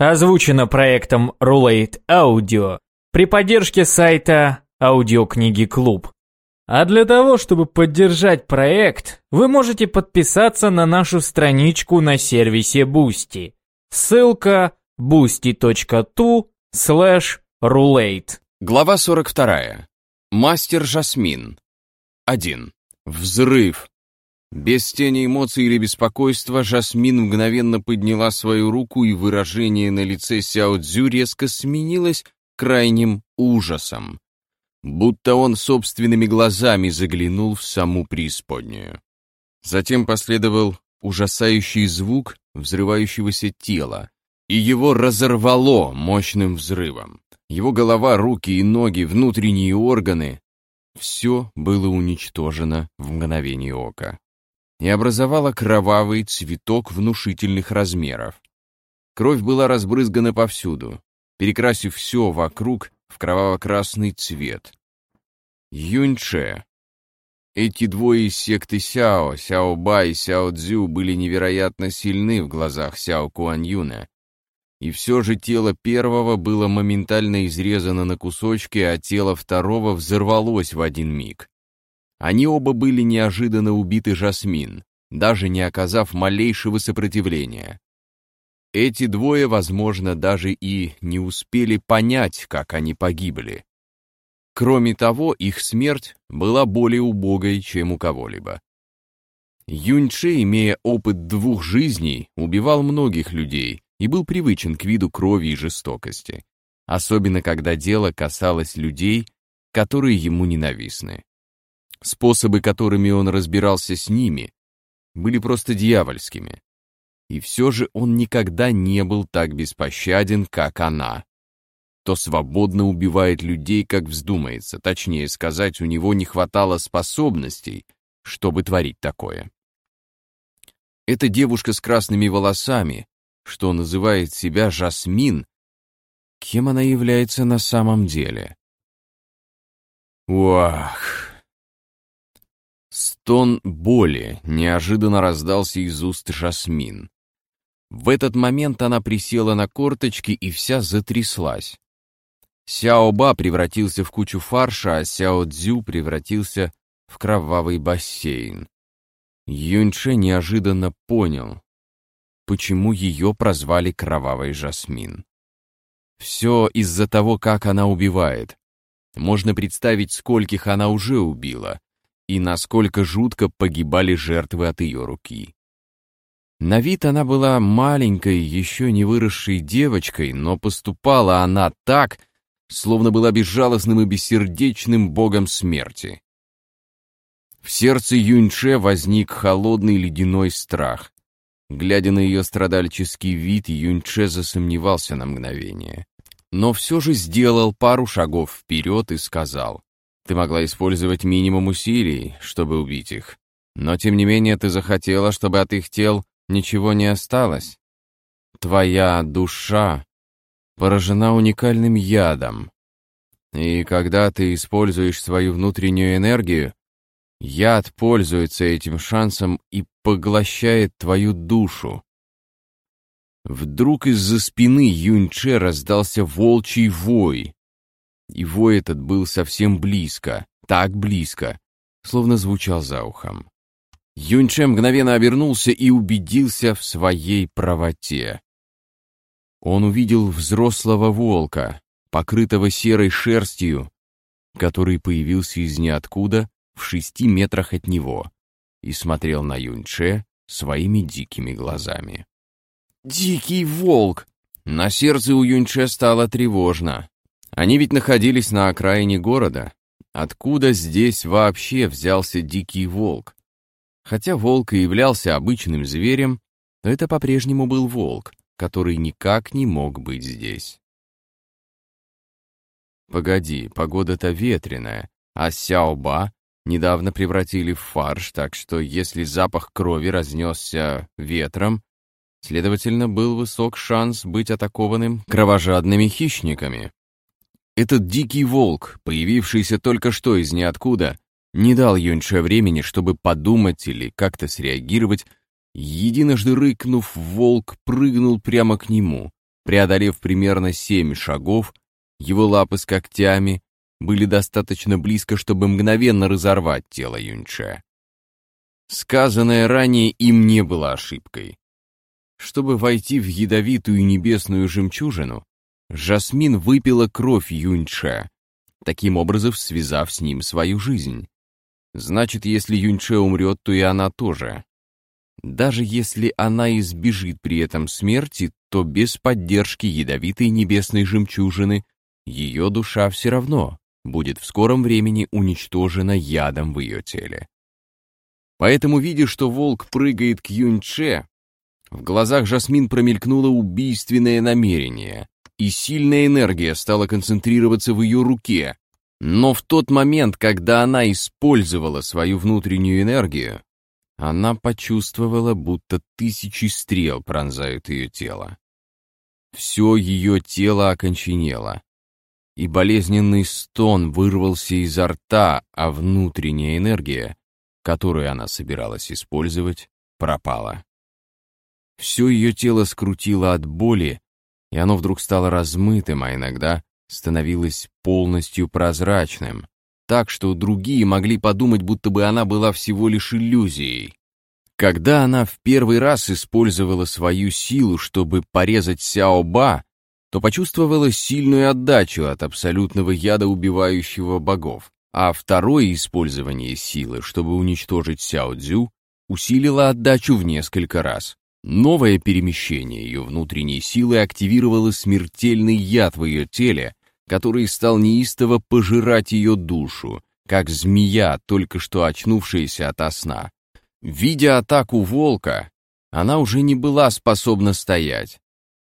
Озвучено проектом Rulate Audio при поддержке сайта Аудиокниги Клуб. А для того, чтобы поддержать проект, вы можете подписаться на нашу страничку на сервисе Boosty. Ссылка boosty.tu slash rulate. Глава 42. Мастер Жасмин. 1. Взрыв. Без тени эмоций или беспокойства Жасмин мгновенно подняла свою руку, и выражение на лице Сяо Цзю резко сменилось крайним ужасом. Будто он собственными глазами заглянул в саму преисподнюю. Затем последовал ужасающий звук взрывающегося тела, и его разорвало мощным взрывом. Его голова, руки и ноги, внутренние органы — все было уничтожено в мгновение ока и образовала кровавый цветок внушительных размеров. Кровь была разбрызгана повсюду, перекрасив все вокруг в кроваво-красный цвет. Юньче. Эти двое из секты Сяо, Сяо Ба и Сяо Цзю были невероятно сильны в глазах Сяо Куан Юна. И все же тело первого было моментально изрезано на кусочки, а тело второго взорвалось в один миг. Они оба были неожиданно убиты Жасмин, даже не оказав малейшего сопротивления. Эти двое, возможно, даже и не успели понять, как они погибли. Кроме того, их смерть была более убогой, чем у кого-либо. Юньче, имея опыт двух жизней, убивал многих людей и был привычен к виду крови и жестокости, особенно когда дело касалось людей, которые ему ненавистны. Способы, которыми он разбирался с ними, были просто дьявольскими. И все же он никогда не был так беспощаден, как она. То свободно убивает людей, как вздумается, точнее сказать, у него не хватало способностей, чтобы творить такое. Эта девушка с красными волосами, что называет себя Жасмин, кем она является на самом деле? Уах! Стон боли неожиданно раздался из уст Жасмин. В этот момент она присела на корточки и вся затряслась. Сяо Ба превратился в кучу фарша, а Сяо Цзю превратился в кровавый бассейн. Юньше неожиданно понял, почему ее прозвали Кровавой Жасмин. Все из-за того, как она убивает. Можно представить, скольких она уже убила, и насколько жутко погибали жертвы от ее руки. На вид она была маленькой, еще не выросшей девочкой, но поступала она так, словно была безжалостным и бессердечным богом смерти. В сердце Юньше возник холодный ледяной страх. Глядя на ее страдальческий вид, Юньше засомневался на мгновение. Но все же сделал пару шагов вперед и сказал, ты могла использовать минимум усилий, чтобы убить их. Но тем не менее ты захотела, чтобы от их тел ничего не осталось. Твоя душа поражена уникальным ядом. И когда ты используешь свою внутреннюю энергию, яд пользуется этим шансом и поглощает твою душу. Вдруг из-за спины Юньче раздался волчий вой, и вой этот был совсем близко, так близко, словно звучал за ухом. Юньче мгновенно обернулся и убедился в своей правоте. Он увидел взрослого волка, покрытого серой шерстью, который появился из ниоткуда в шести метрах от него и смотрел на Юньче своими дикими глазами. «Дикий волк!» На сердце у Юньче стало тревожно. Они ведь находились на окраине города. Откуда здесь вообще взялся дикий волк? Хотя волк и являлся обычным зверем, это по-прежнему был волк, который никак не мог быть здесь. Погоди, погода-то ветреная, а сяоба недавно превратили в фарш, так что если запах крови разнесся ветром, следовательно, был высок шанс быть атакованным кровожадными хищниками. Этот дикий волк, появившийся только что из ниоткуда, не дал Юньше времени, чтобы подумать или как-то среагировать. Единожды рыкнув, волк прыгнул прямо к нему, Преодолев примерно семь шагов, его лапы с когтями были достаточно близко, чтобы мгновенно разорвать тело Юньче. Сказанное ранее им не было ошибкой. Чтобы войти в ядовитую небесную жемчужину, Жасмин выпила кровь Юньче, таким образом связав с ним свою жизнь. Значит, если Юньче умрет, то и она тоже. Даже если она избежит при этом смерти, то без поддержки ядовитой небесной жемчужины ее душа все равно будет в скором времени уничтожена ядом в ее теле. Поэтому, видя, что волк прыгает к Юньче, в глазах Жасмин промелькнуло убийственное намерение, и сильная энергия стала концентрироваться в ее руке. Но в тот момент, когда она использовала свою внутреннюю энергию, она почувствовала, будто тысячи стрел пронзают ее тело. Все ее тело оконченело, и болезненный стон вырвался изо рта, а внутренняя энергия, которую она собиралась использовать, пропала. Все ее тело скрутило от боли, и оно вдруг стало размытым, а иногда становилось полностью прозрачным, так что другие могли подумать, будто бы она была всего лишь иллюзией. Когда она в первый раз использовала свою силу, чтобы порезать Сяоба, то почувствовала сильную отдачу от абсолютного яда, убивающего богов, а второе использование силы, чтобы уничтожить Сяо Цзю, усилило отдачу в несколько раз. Новое перемещение ее внутренней силы активировало смертельный яд в ее теле, который стал неистово пожирать ее душу, как змея, только что очнувшаяся ото сна. Видя атаку волка, она уже не была способна стоять.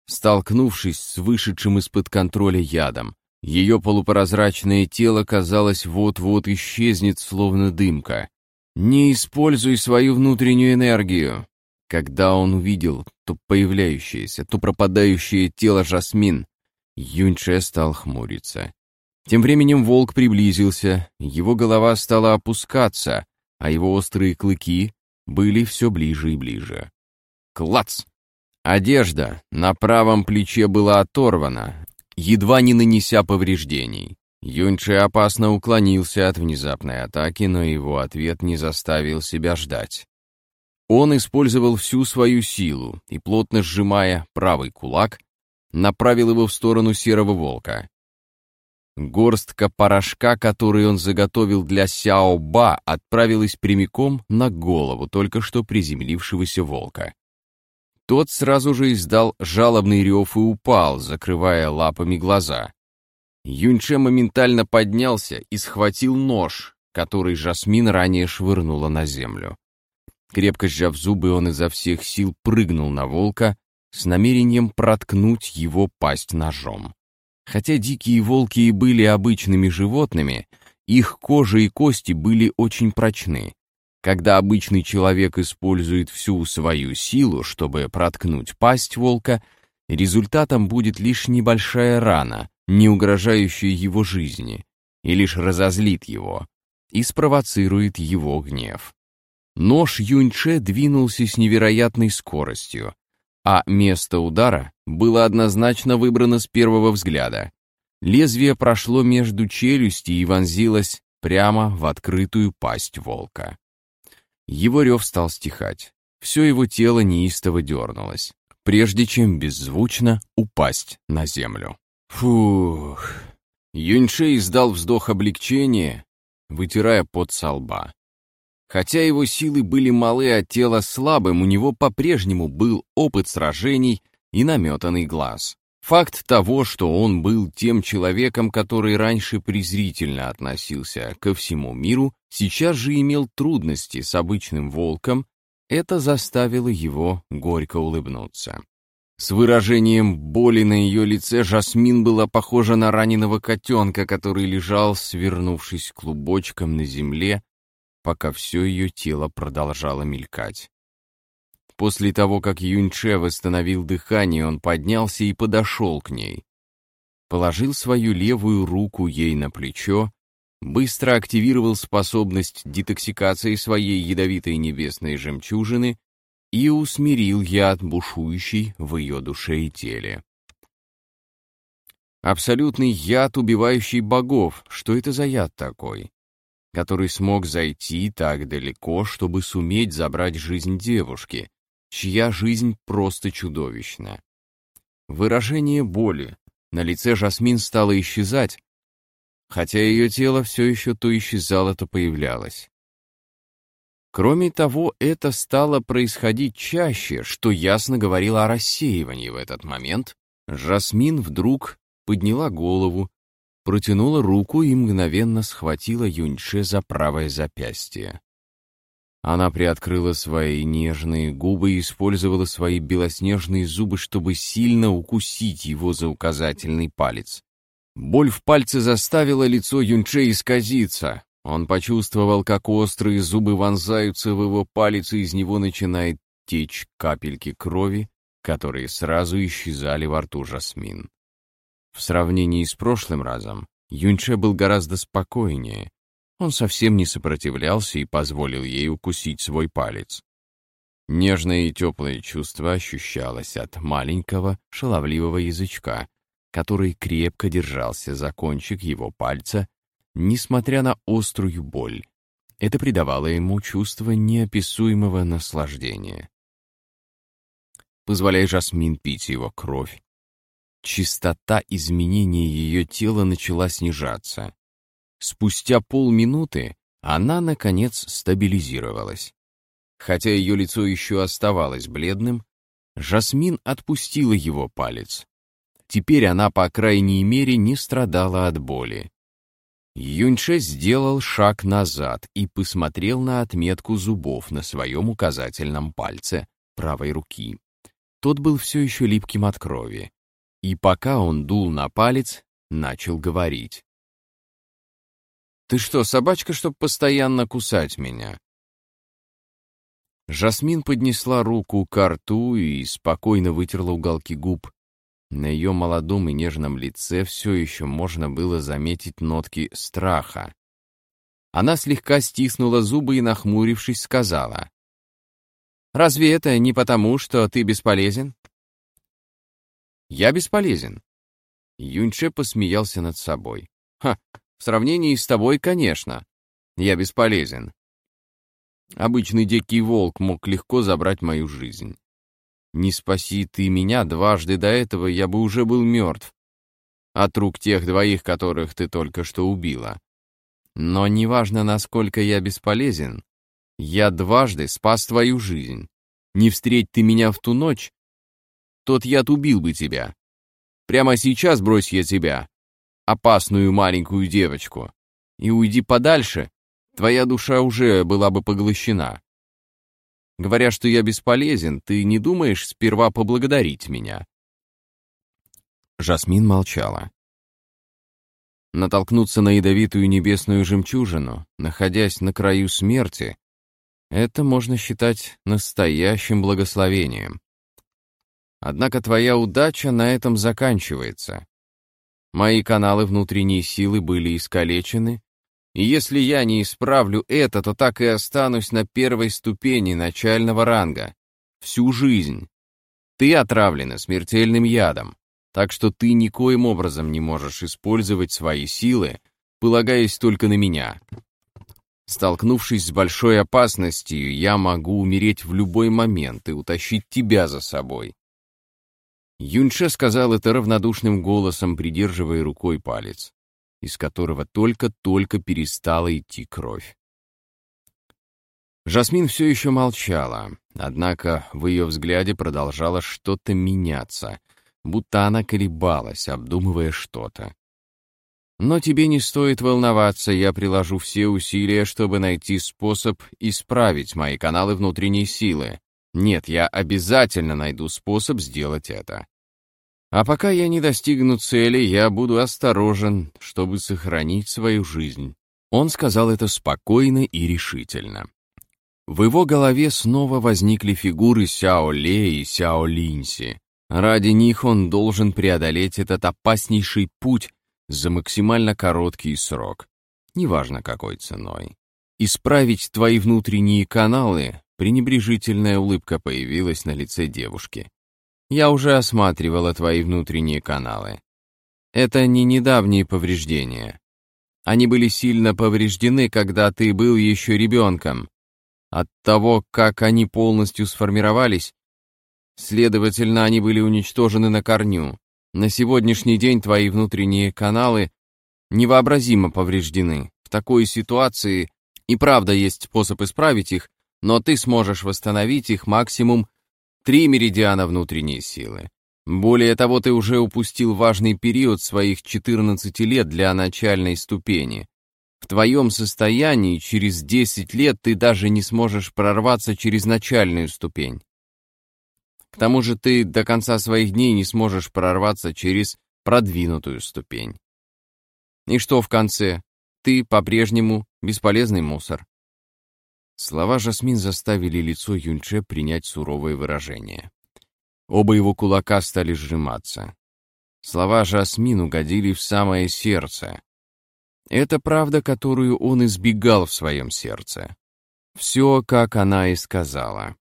Столкнувшись с вышедшим из-под контроля ядом, ее полупрозрачное тело, казалось, вот-вот исчезнет, словно дымка. «Не используй свою внутреннюю энергию!» Когда он увидел то появляющееся, то пропадающее тело Жасмин, Юньше стал хмуриться. Тем временем волк приблизился, его голова стала опускаться, а его острые клыки были все ближе и ближе. Клац! Одежда на правом плече была оторвана, едва не нанеся повреждений. Юньче опасно уклонился от внезапной атаки, но его ответ не заставил себя ждать. Он использовал всю свою силу и, плотно сжимая правый кулак, направил его в сторону серого волка. Горстка порошка, который он заготовил для Сяо-Ба, отправилась прямиком на голову только что приземлившегося волка. Тот сразу же издал жалобный рев и упал, закрывая лапами глаза. Юньче моментально поднялся и схватил нож, который Жасмин ранее швырнула на землю. Крепко сжав зубы, он изо всех сил прыгнул на волка с намерением проткнуть его пасть ножом. Хотя дикие волки и были обычными животными, их кожа и кости были очень прочны. Когда обычный человек использует всю свою силу, чтобы проткнуть пасть волка, результатом будет лишь небольшая рана, не угрожающая его жизни, и лишь разозлит его и спровоцирует его гнев. Нож Юньче двинулся с невероятной скоростью, а место удара было однозначно выбрано с первого взгляда. Лезвие прошло между челюсти и вонзилось прямо в открытую пасть волка. Его рев стал стихать. Все его тело неистово дернулось, прежде чем беззвучно упасть на землю. Фух. Юньше издал вздох облегчения, вытирая пот со лба. Хотя его силы были малы, а тело слабым, у него по-прежнему был опыт сражений и наметанный глаз. Факт того, что он был тем человеком, который раньше презрительно относился ко всему миру, сейчас же имел трудности с обычным волком, это заставило его горько улыбнуться. С выражением боли на ее лице Жасмин была похожа на раненого котенка, который лежал, свернувшись клубочком на земле, пока все ее тело продолжало мелькать. После того, как Юньче восстановил дыхание, он поднялся и подошел к ней. Положил свою левую руку ей на плечо, быстро активировал способность детоксикации своей ядовитой небесной жемчужины и усмирил яд, бушующий в ее душе и теле. Абсолютный яд, убивающий богов. Что это за яд такой? Который смог зайти так далеко, чтобы суметь забрать жизнь девушки, чья жизнь просто чудовищна. Выражение боли. На лице Жасмин стало исчезать, хотя ее тело все еще то исчезало, то появлялось. Кроме того, это стало происходить чаще, что ясно говорило о рассеивании в этот момент. Жасмин вдруг подняла голову, протянула руку и мгновенно схватила Юньше за правое запястье. Она приоткрыла свои нежные губы и использовала свои белоснежные зубы, чтобы сильно укусить его за указательный палец. Боль в пальце заставила лицо Юньше исказиться. Он почувствовал, как острые зубы вонзаются в его палец, и из него начинает течь капельки крови, которые сразу исчезали во рту Жасмин. В сравнении с прошлым разом, Юньше был гораздо спокойнее. Он совсем не сопротивлялся и позволил ей укусить свой палец. Нежное и теплое чувство ощущалось от маленького шаловливого язычка, который крепко держался за кончик его пальца несмотря на острую боль. Это придавало ему чувство неописуемого наслаждения. Позволяя Жасмин пить его кровь, частота изменения ее тела начала снижаться. Спустя полминуты она, наконец, стабилизировалась. Хотя ее лицо еще оставалось бледным, Жасмин отпустила его палец. Теперь она, по крайней мере, не страдала от боли. Юньше сделал шаг назад и посмотрел на отметку зубов на своем указательном пальце правой руки. Тот был все еще липким от крови. И пока он дул на палец, начал говорить. «Ты что, собачка, чтоб постоянно кусать меня?» Жасмин поднесла руку к рту и спокойно вытерла уголки губ, на ее молодом и нежном лице все еще можно было заметить нотки страха. Она слегка стиснула зубы и, нахмурившись, сказала. «Разве это не потому, что ты бесполезен?» «Я бесполезен». Юньше посмеялся над собой. «Ха, в сравнении с тобой, конечно. Я бесполезен. Обычный дикий волк мог легко забрать мою жизнь. Не спаси ты меня дважды до этого, я бы уже был мертв. От рук тех двоих, которых ты только что убила. Но неважно, насколько я бесполезен, я дважды спас твою жизнь. Не встреть ты меня в ту ночь, тот яд убил бы тебя. Прямо сейчас брось я тебя, опасную маленькую девочку, и уйди подальше, твоя душа уже была бы поглощена. Говоря, что я бесполезен, ты не думаешь сперва поблагодарить меня?» Жасмин молчала. Натолкнуться на ядовитую небесную жемчужину, находясь на краю смерти, это можно считать настоящим благословением. Однако твоя удача на этом заканчивается. Мои каналы внутренней силы были искалечены, и если я не исправлю это, то так и останусь на первой ступени начального ранга. Всю жизнь. Ты отравлена смертельным ядом, так что ты никоим образом не можешь использовать свои силы, полагаясь только на меня. Столкнувшись с большой опасностью, я могу умереть в любой момент и утащить тебя за собой. Юньше сказал это равнодушным голосом, придерживая рукой палец из которого только-только перестала идти кровь. Жасмин все еще молчала, однако в ее взгляде продолжало что-то меняться, будто она колебалась, обдумывая что-то. «Но тебе не стоит волноваться, я приложу все усилия, чтобы найти способ исправить мои каналы внутренней силы. Нет, я обязательно найду способ сделать это. А пока я не достигну цели, я буду осторожен, чтобы сохранить свою жизнь. Он сказал это спокойно и решительно. В его голове снова возникли фигуры Сяо Ле и Сяо Линси. Ради них он должен преодолеть этот опаснейший путь за максимально короткий срок, неважно какой ценой. Исправить твои внутренние каналы, пренебрежительная улыбка появилась на лице девушки. Я уже осматривала твои внутренние каналы. Это не недавние повреждения. Они были сильно повреждены, когда ты был еще ребенком. От того, как они полностью сформировались, следовательно, они были уничтожены на корню. На сегодняшний день твои внутренние каналы невообразимо повреждены. В такой ситуации и правда есть способ исправить их, но ты сможешь восстановить их максимум три меридиана внутренней силы. Более того, ты уже упустил важный период своих 14 лет для начальной ступени. В твоем состоянии через 10 лет ты даже не сможешь прорваться через начальную ступень. К тому же ты до конца своих дней не сможешь прорваться через продвинутую ступень. И что в конце? Ты по-прежнему бесполезный мусор. Слова Жасмин заставили лицо Юнче принять суровое выражение. Оба его кулака стали сжиматься. Слова Жасмин угодили в самое сердце. Это правда, которую он избегал в своем сердце. Все, как она и сказала.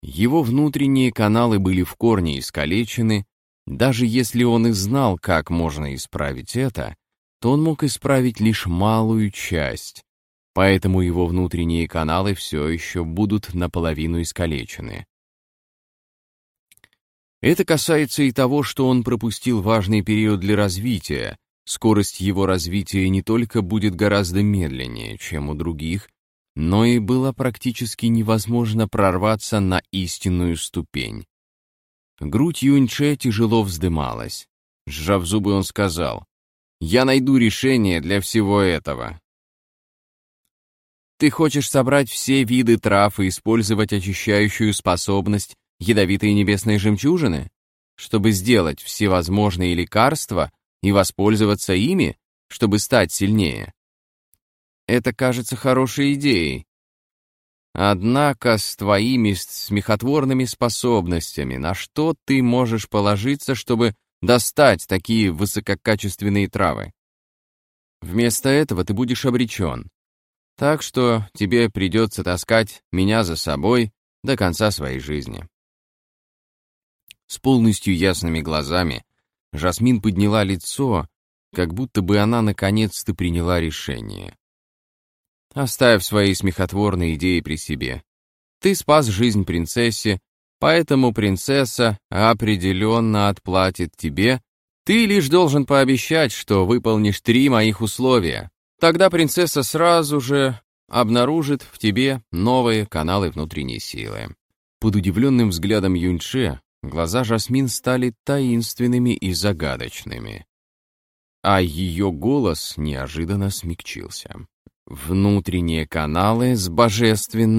Его внутренние каналы были в корне искалечены, даже если он и знал, как можно исправить это, то он мог исправить лишь малую часть, поэтому его внутренние каналы все еще будут наполовину искалечены. Это касается и того, что он пропустил важный период для развития. Скорость его развития не только будет гораздо медленнее, чем у других, но и было практически невозможно прорваться на истинную ступень. Грудь Юньче тяжело вздымалась. Сжав зубы, он сказал, «Я найду решение для всего этого. Ты хочешь собрать все виды трав и использовать очищающую способность ядовитой небесной жемчужины, чтобы сделать всевозможные лекарства и воспользоваться ими, чтобы стать сильнее. Это кажется хорошей идеей. Однако с твоими смехотворными способностями на что ты можешь положиться, чтобы достать такие высококачественные травы? Вместо этого ты будешь обречен. Так что тебе придется таскать меня за собой до конца своей жизни. С полностью ясными глазами Жасмин подняла лицо, как будто бы она наконец-то приняла решение. «Оставь свои смехотворные идеи при себе. Ты спас жизнь принцессе, поэтому принцесса определенно отплатит тебе. Ты лишь должен пообещать, что выполнишь три моих условия. Тогда принцесса сразу же обнаружит в тебе новые каналы внутренней силы. Под удивленным взглядом Юньше глаза Жасмин стали таинственными и загадочными. А ее голос неожиданно смягчился. Внутренние каналы с божественной